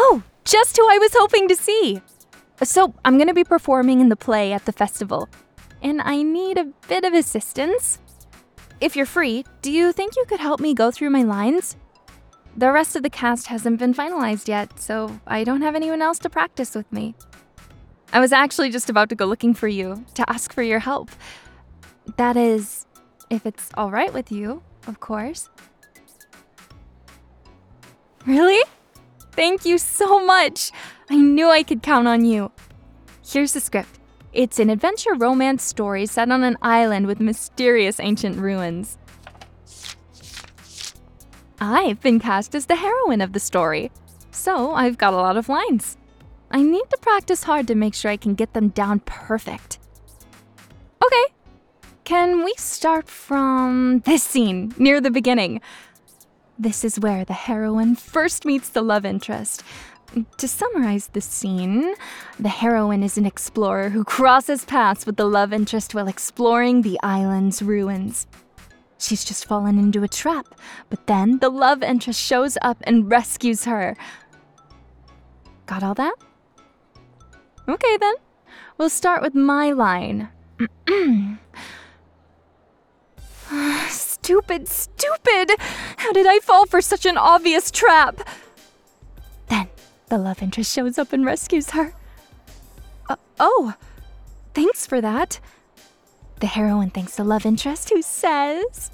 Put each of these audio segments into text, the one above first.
Oh, just who I was hoping to see. So, I'm going to be performing in the play at the festival, and I need a bit of assistance. If you're free, do you think you could help me go through my lines? The rest of the cast hasn't been finalized yet, so I don't have anyone else to practice with me. I was actually just about to go looking for you to ask for your help. That is, if it's all right with you, of course. Really? Thank you so much. I knew I could count on you. Here's the script it's an adventure romance story set on an island with mysterious ancient ruins. I've been cast as the heroine of the story, so I've got a lot of lines. I need to practice hard to make sure I can get them down perfect. Okay, can we start from this scene near the beginning? This is where the heroine first meets the love interest. To summarize the scene, the heroine is an explorer who crosses paths with the love interest while exploring the island's ruins. She's just fallen into a trap, but then the love interest shows up and rescues her. Got all that? Okay then. We'll start with my line. stupid, stupid! How did I fall for such an obvious trap? Then the love interest shows up and rescues her. Uh, oh, thanks for that. The heroine thanks the love interest who says.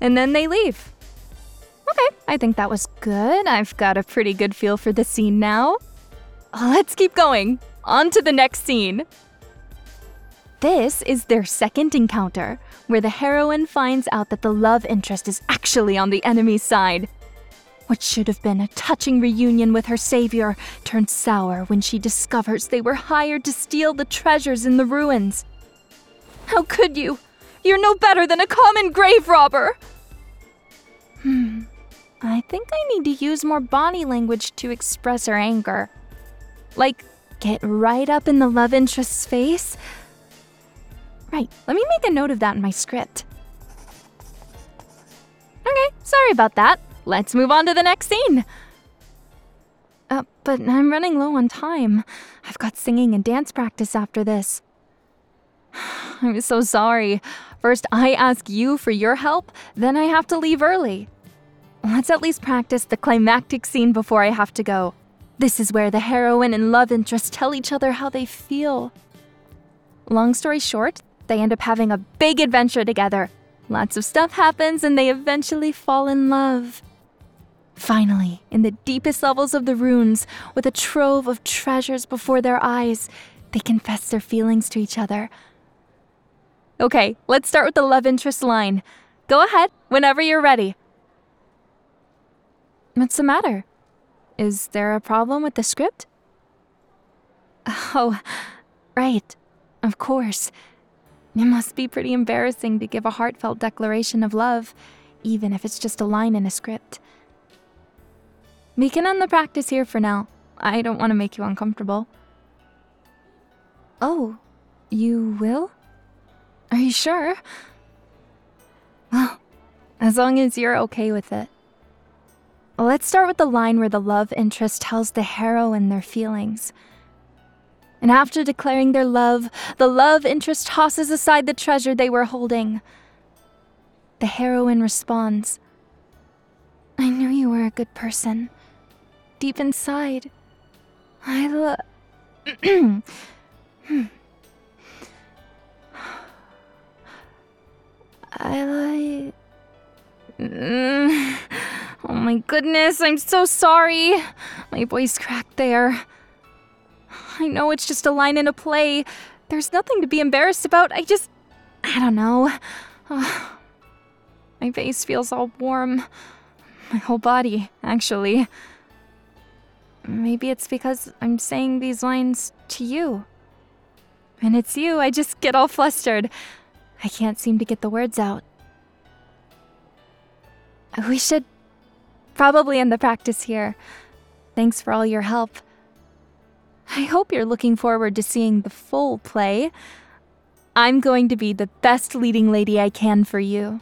And then they leave. Okay, I think that was good. I've got a pretty good feel for the scene now. Let's keep going. On to the next scene. This is their second encounter, where the heroine finds out that the love interest is actually on the enemy's side. What should have been a touching reunion with her savior turns sour when she discovers they were hired to steal the treasures in the ruins. How could you? You're no better than a common grave robber! Hmm. I think I need to use more body language to express her anger. Like, get right up in the love interest's face. Right, let me make a note of that in my script. Okay, sorry about that. Let's move on to the next scene. Uh, but I'm running low on time. I've got singing and dance practice after this. I'm so sorry. First, I ask you for your help, then I have to leave early. Let's at least practice the climactic scene before I have to go. This is where the heroine and love interest tell each other how they feel. Long story short, they end up having a big adventure together. Lots of stuff happens and they eventually fall in love. Finally, in the deepest levels of the runes, with a trove of treasures before their eyes, they confess their feelings to each other. Okay, let's start with the love interest line. Go ahead, whenever you're ready. What's the matter? Is there a problem with the script? Oh, right. Of course. It must be pretty embarrassing to give a heartfelt declaration of love, even if it's just a line in a script. We can end the practice here for now. I don't want to make you uncomfortable. Oh, you will? Are you sure? Well, as long as you're okay with it. Let's start with the line where the love interest tells the heroine their feelings. And after declaring their love, the love interest tosses aside the treasure they were holding. The heroine responds I knew you were a good person. Deep inside, I love. I like. Oh my goodness, I'm so sorry. My voice cracked there. I know it's just a line in a play. There's nothing to be embarrassed about. I just. I don't know. Oh, my face feels all warm. My whole body, actually. Maybe it's because I'm saying these lines to you. And it's you, I just get all flustered. I can't seem to get the words out. We should probably end the practice here. Thanks for all your help. I hope you're looking forward to seeing the full play. I'm going to be the best leading lady I can for you.